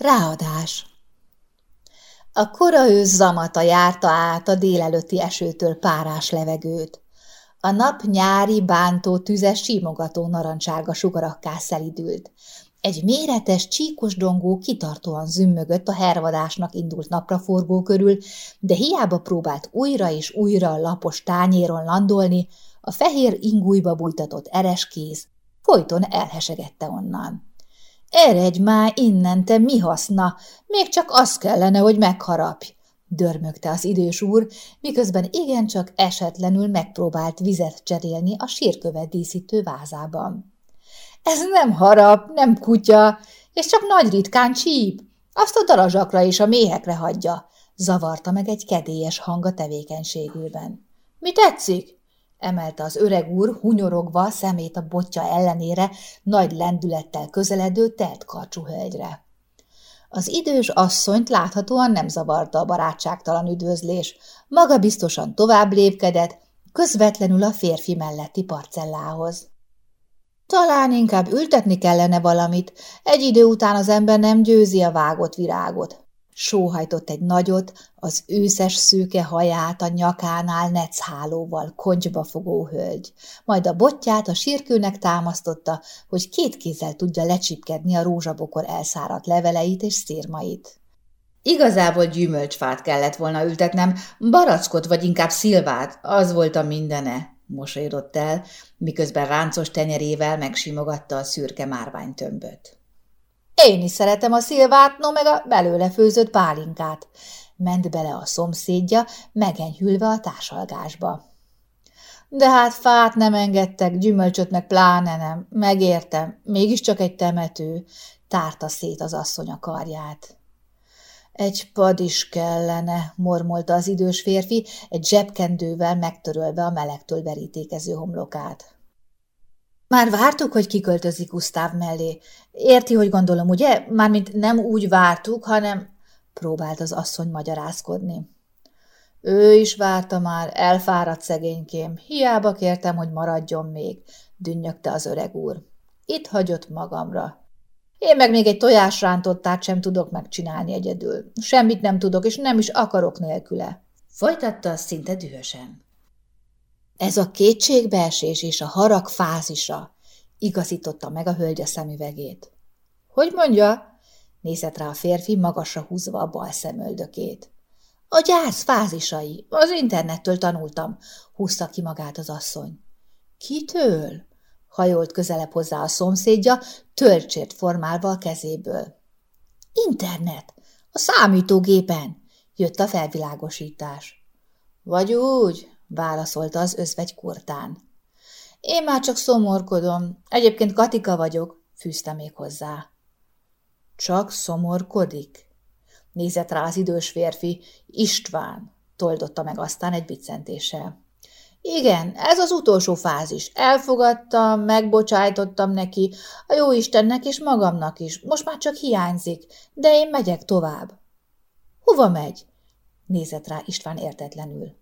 Ráadás A kora ősz zamata járta át a délelőtti esőtől párás levegőt. A nap nyári, bántó, tüzes, símogató narancsága sugarakká szelidült. Egy méretes, csíkos dongó kitartóan zümmögött a hervadásnak indult napraforgó körül, de hiába próbált újra és újra a lapos tányéron landolni, a fehér ingújba bújtatott eres kéz folyton elhesegette onnan. Eredj már innen, te mi haszna, még csak az kellene, hogy megharapj, dörmögte az idős úr, miközben igencsak esetlenül megpróbált vizet cserélni a sírkövet díszítő vázában. Ez nem harap, nem kutya, és csak nagy ritkán csíp. Azt a darazsakra és a méhekre hagyja, zavarta meg egy kedélyes hang a tevékenységében. Mi tetszik? Emelte az öreg úr, hunyorogva szemét a botja ellenére nagy lendülettel közeledő telt karcsú hölgyre. Az idős asszonyt láthatóan nem zavarta a barátságtalan üdvözlés, maga biztosan tovább lépkedett, közvetlenül a férfi melletti parcellához. Talán inkább ültetni kellene valamit, egy idő után az ember nem győzi a vágott virágot. Sóhajtott egy nagyot, az őszes szőke haját a nyakánál neckhálóval koncsba fogó hölgy, majd a botját a sírkőnek támasztotta, hogy két kézzel tudja lecsipkedni a rózsabokor elszáradt leveleit és szírmait. Igazából gyümölcsfát kellett volna ültetnem, barackot vagy inkább szilvát, az volt a mindene, mosolyodott el, miközben ráncos tenyerével megsimogatta a szürke márványtömböt. Én is szeretem a szilvát, no meg a belőle főzött pálinkát. Ment bele a szomszédja, megenyhülve a társalgásba. De hát fát nem engedtek, gyümölcsöt meg pláne nem. Megértem, mégiscsak egy temető. Tárta szét az asszony a karját. Egy pad is kellene, mormolta az idős férfi, egy zsebkendővel megtörölve a melegtől verítékező homlokát. Már vártuk, hogy kiköltözik Gusztáv mellé. Érti, hogy gondolom, ugye? Mármint nem úgy vártuk, hanem... Próbált az asszony magyarázkodni. Ő is várta már, elfáradt szegénykém. Hiába kértem, hogy maradjon még, dünnyögte az öreg úr. Itt hagyott magamra. Én meg még egy tojásrántottát sem tudok megcsinálni egyedül. Semmit nem tudok, és nem is akarok nélküle. Folytatta szinte dühösen. Ez a kétségbeesés és a harag fázisa, igazította meg a hölgy a szemüvegét. Hogy mondja? Nézett rá a férfi, magasra húzva a bal szemöldökét. A gyász fázisai, az internettől tanultam, húzta ki magát az asszony. Kitől? Hajolt közelebb hozzá a szomszédja, tölcsért formálva a kezéből. Internet, a számítógépen, jött a felvilágosítás. Vagy úgy, válaszolta az özvegy kurtán. Én már csak szomorkodom, egyébként Katika vagyok, fűzte még hozzá. Csak szomorkodik? Nézett rá az idős férfi, István, toldotta meg aztán egy biccentéssel. Igen, ez az utolsó fázis. Elfogadtam, megbocsájtottam neki, a jó Istennek és magamnak is. Most már csak hiányzik, de én megyek tovább. Hova megy? Nézett rá István értetlenül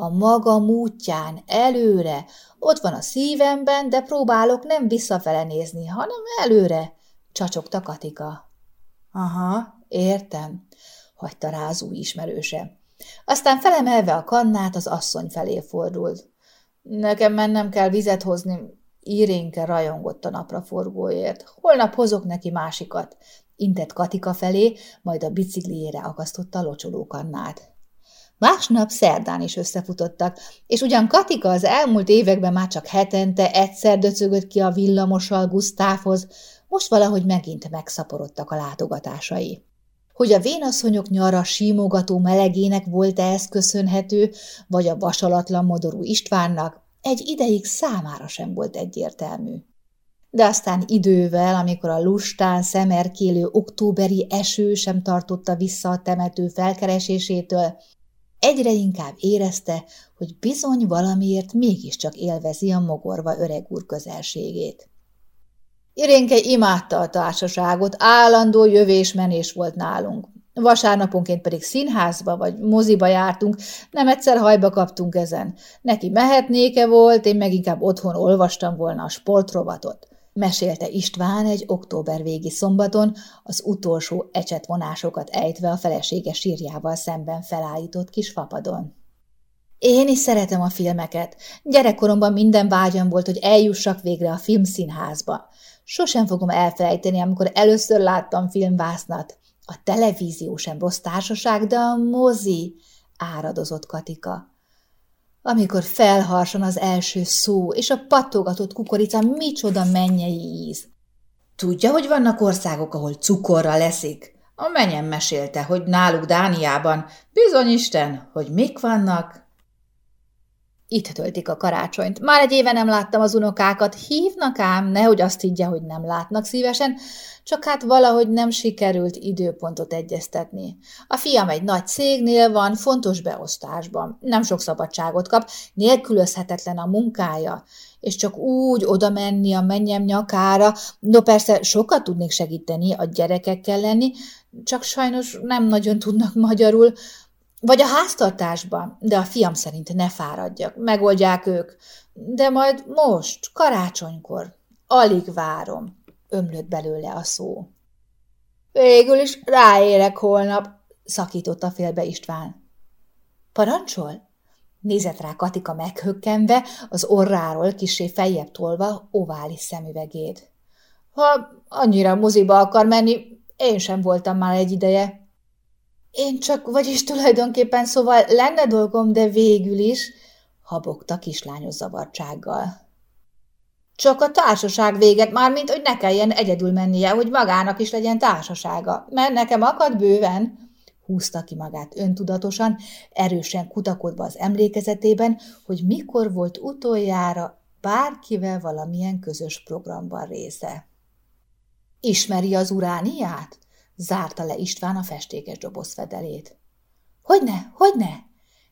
a maga mútján, előre. Ott van a szívemben, de próbálok nem visszafele nézni, hanem előre, csacsogta Katika. Aha, értem, hagyta rá az új ismerőse. Aztán felemelve a kannát az asszony felé fordult. Nekem mennem kell vizet hozni, Irénke rajongott a napraforgóért. Holnap hozok neki másikat. Intett Katika felé, majd a bicikliére akasztotta a locsolókannát. Másnap szerdán is összefutottak, és ugyan Katika az elmúlt években már csak hetente egyszer döcögött ki a villamossal Gusztávhoz, most valahogy megint megszaporodtak a látogatásai. Hogy a vénaszonyok nyara símogató melegének volt-e ez köszönhető, vagy a vasalatlan modorú Istvánnak, egy ideig számára sem volt egyértelmű. De aztán idővel, amikor a lustán szemerkélő októberi eső sem tartotta vissza a temető felkeresésétől, Egyre inkább érezte, hogy bizony valamiért mégiscsak élvezi a mogorva öreg úr közelségét. Irénke imádta a társaságot, állandó jövésmenés volt nálunk. Vasárnaponként pedig színházba vagy moziba jártunk, nem egyszer hajba kaptunk ezen. Neki mehetnéke volt, én meg inkább otthon olvastam volna a sportrovatot. Mesélte István egy október végi szombaton, az utolsó ecsetvonásokat ejtve a felesége sírjával szemben felállított kis fapadon. Én is szeretem a filmeket. Gyerekkoromban minden vágyam volt, hogy eljussak végre a filmszínházba. Sosem fogom elfelejteni, amikor először láttam filmvásznat. A televízió sem rossz társaság, de a mozi, áradozott Katika. Amikor felharsan az első szó, és a pattogatott kukorica micsoda mennyei íz. Tudja, hogy vannak országok, ahol cukorra leszik? A menyem mesélte, hogy náluk Dániában, bizony Isten, hogy mik vannak, itt töltik a karácsonyt. Már egy éve nem láttam az unokákat. Hívnak ám, nehogy azt higgye, hogy nem látnak szívesen, csak hát valahogy nem sikerült időpontot egyeztetni. A fiam egy nagy cégnél van, fontos beosztásban. Nem sok szabadságot kap, nélkülözhetetlen a munkája, és csak úgy oda menni a mennyem nyakára. No persze sokat tudnék segíteni, a gyerekekkel lenni, csak sajnos nem nagyon tudnak magyarul, vagy a háztartásban, de a fiam szerint ne fáradjak, megoldják ők. De majd most, karácsonykor, alig várom, ömlött belőle a szó. Végül is ráérek holnap, szakította félbe István. Parancsol? Nézett rá Katika meghökkenve, az orráról kisé feljebb tolva ovális szemüvegét. Ha annyira moziba akar menni, én sem voltam már egy ideje. Én csak, vagyis tulajdonképpen szóval lenne dolgom, de végül is, habogta kislányos zavartsággal. Csak a társaság véget, mármint, hogy ne kelljen egyedül mennie, hogy magának is legyen társasága, mert nekem akad bőven, húzta ki magát öntudatosan, erősen kutakodva az emlékezetében, hogy mikor volt utoljára bárkivel valamilyen közös programban része. Ismeri az urániát? Zárta le István a festékes doboz fedelét. Hogyne, hogyne?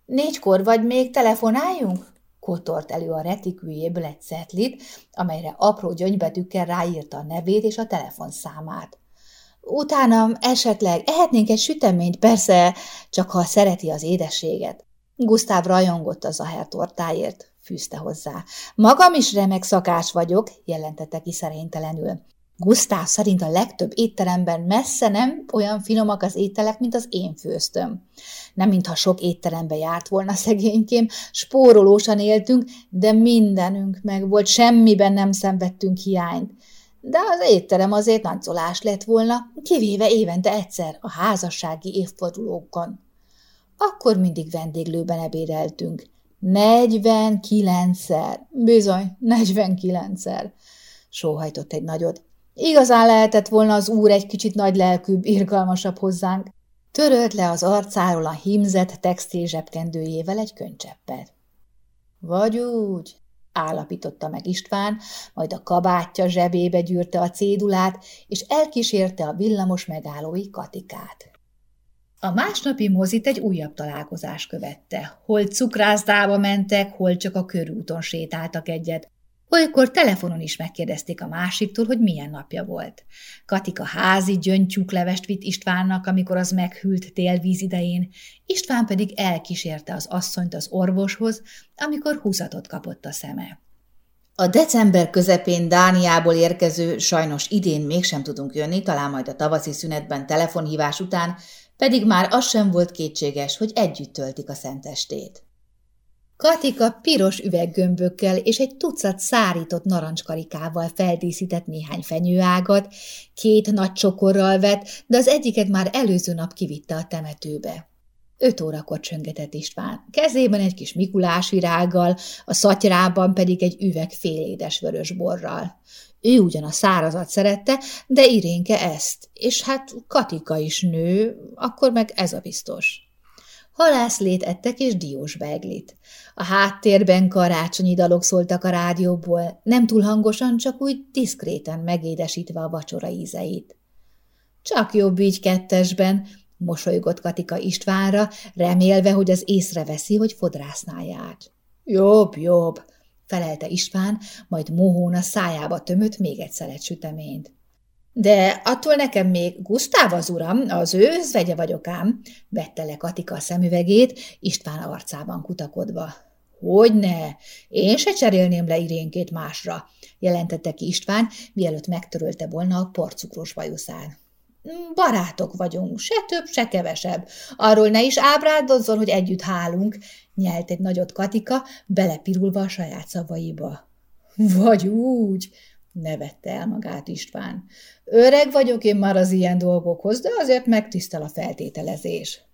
Négykor vagy még telefonáljunk? Kotort elő a retikűjéből egy szetlit, amelyre apró gyöngybetűkkel ráírta a nevét és a telefonszámát. Utána esetleg ehetnénk egy süteményt, persze, csak ha szereti az édességet. Gusztáv rajongott a Zaher tortáért, fűzte hozzá. Magam is remek szakás vagyok, jelentette ki szerénytelenül. Gusztáv szerint a legtöbb étteremben messze nem olyan finomak az ételek, mint az én főztöm. Nem mintha sok étterembe járt volna szegénykém, spórolósan éltünk, de mindenünk meg volt, semmiben nem szenvedtünk hiányt. De az étterem azért nagyzolás lett volna, kivéve évente egyszer a házassági évfordulókon. Akkor mindig vendéglőben ebédeltünk. Negyvenkilencszer, bizony, negyvenkilencszer, sóhajtott egy nagyot. Igazán lehetett volna az úr egy kicsit nagy lelkűbb, irgalmasabb hozzánk. Törölt le az arcáról a himzett textil zsebkendőjével egy könycseppet. Vagy úgy, állapította meg István, majd a kabátja zsebébe gyűrte a cédulát, és elkísérte a villamos megállói katikát. A másnapi mozit egy újabb találkozás követte. Hol cukrászdába mentek, hol csak a körúton sétáltak egyet. Olykor telefonon is megkérdezték a másiktól, hogy milyen napja volt. Katika házi gyöngytyúklevest vitt Istvánnak, amikor az meghűlt télvíz idején, István pedig elkísérte az asszonyt az orvoshoz, amikor húzatot kapott a szeme. A december közepén Dániából érkező, sajnos idén mégsem tudunk jönni, talán majd a tavaszi szünetben telefonhívás után, pedig már az sem volt kétséges, hogy együtt töltik a szentestét. Katika piros üveggömbökkel és egy tucat szárított narancskarikával feldíszített néhány fenyőágat, két nagy csokorral vett, de az egyiket már előző nap kivitte a temetőbe. Öt órakor csöngetett István, kezében egy kis Mikulás virággal, a szatyrában pedig egy üveg félédes vörös borral. Ő ugyan a szárazat szerette, de Irénke ezt, és hát Katika is nő, akkor meg ez a biztos. Halászlét ettek és diós beglit. A háttérben karácsonyi dalok szóltak a rádióból, nem túl hangosan, csak úgy diszkréten megédesítve a vacsora ízeit. Csak jobb így kettesben, mosolygott Katika Istvánra, remélve, hogy az észreveszi, hogy fodrásznál járt. Jobb, jobb, felelte István, majd mohón a szájába tömött még egy szelet süteményt. De attól nekem még Gusztáv az uram, az ő özvegye vagyok ám, vette le Katika a szemüvegét, István arcában kutakodva. Hogyne, én se cserélném le irénkét másra, jelentette ki István, mielőtt megtörölte volna a porcukros bajuszán. Barátok vagyunk, se több, se kevesebb. Arról ne is ábrádozzon, hogy együtt hálunk, nyelt egy nagyot Katika, belepirulva a saját szavaiba. Vagy úgy, nevette el magát István. Öreg vagyok én már az ilyen dolgokhoz, de azért megtisztel a feltételezés.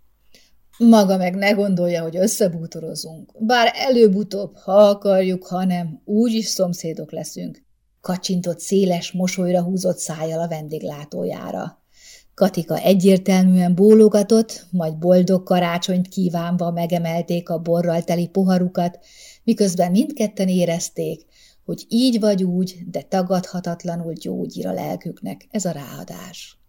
Maga meg ne gondolja, hogy összebútorozunk. Bár előbb-utóbb, ha akarjuk, ha nem, úgyis szomszédok leszünk. Kacsintott széles, mosolyra húzott szájjal a vendéglátójára. Katika egyértelműen bólogatott, majd boldog karácsonyt kívánva megemelték a borral teli poharukat, miközben mindketten érezték, hogy így vagy úgy, de tagadhatatlanul gyógyír a lelküknek ez a ráadás.